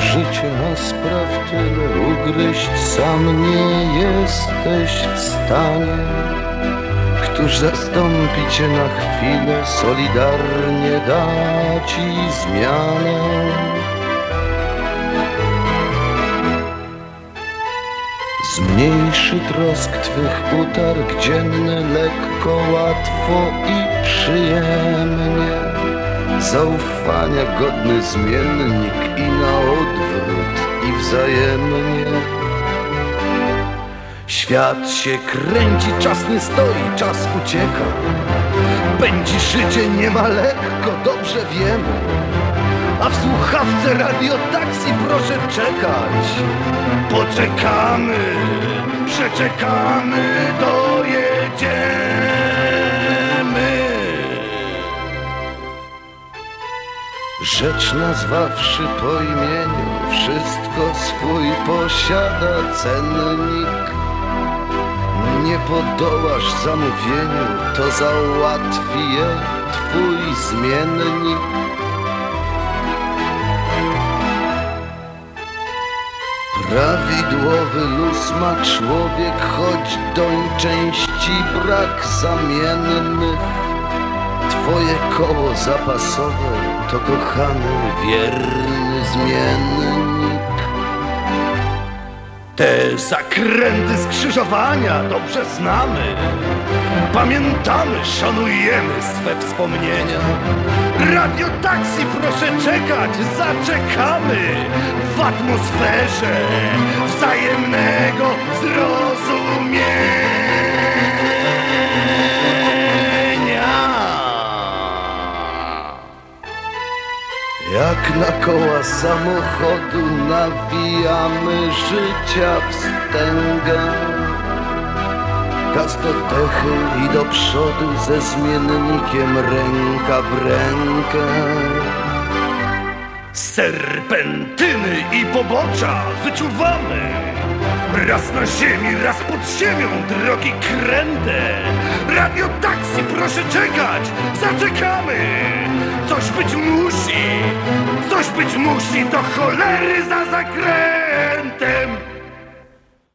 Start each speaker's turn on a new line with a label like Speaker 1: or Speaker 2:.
Speaker 1: życie, a spraw tyle ugryźć sam nie jesteś w stanie. Któż zastąpi cię na chwilę, solidarnie da ci zmianę? Zmniejszy trosk twych utarg dzienny lekko, łatwo i przyjemnie. Zaufania godny zmiennik i na odwrót i wzajemnie. Świat się kręci, czas nie stoi, czas ucieka. Pędzi życie nie ma lekko, dobrze wiemy. A w słuchawce radio taksi proszę czekać. Poczekamy, przeczekamy, dojedziemy. Rzecz nazwawszy po imieniu, wszystko swój posiada cennik. Nie podołasz zamówieniu, to załatwi je twój zmiennik. Prawidłowy luz ma człowiek, choć doń części brak zamiennych. Twoje koło zapasowe to kochany, wierny zmiennik. Te zakręty skrzyżowania dobrze znamy. Pamiętamy, szanujemy swe wspomnienia. Radio taksi, proszę czekać, zaczekamy w atmosferze wzajemnego Jak na koła samochodu nawijamy życia wstęgę. Gaz do dechy i do przodu ze zmiennikiem ręka w rękę. Serpentyny i pobocza wyczuwamy. Raz na ziemi, raz pod ziemią, drogi kręte. Radio taksi, proszę czekać, zaczekamy. Coś być musi, coś być musi, do cholery za zakrętem.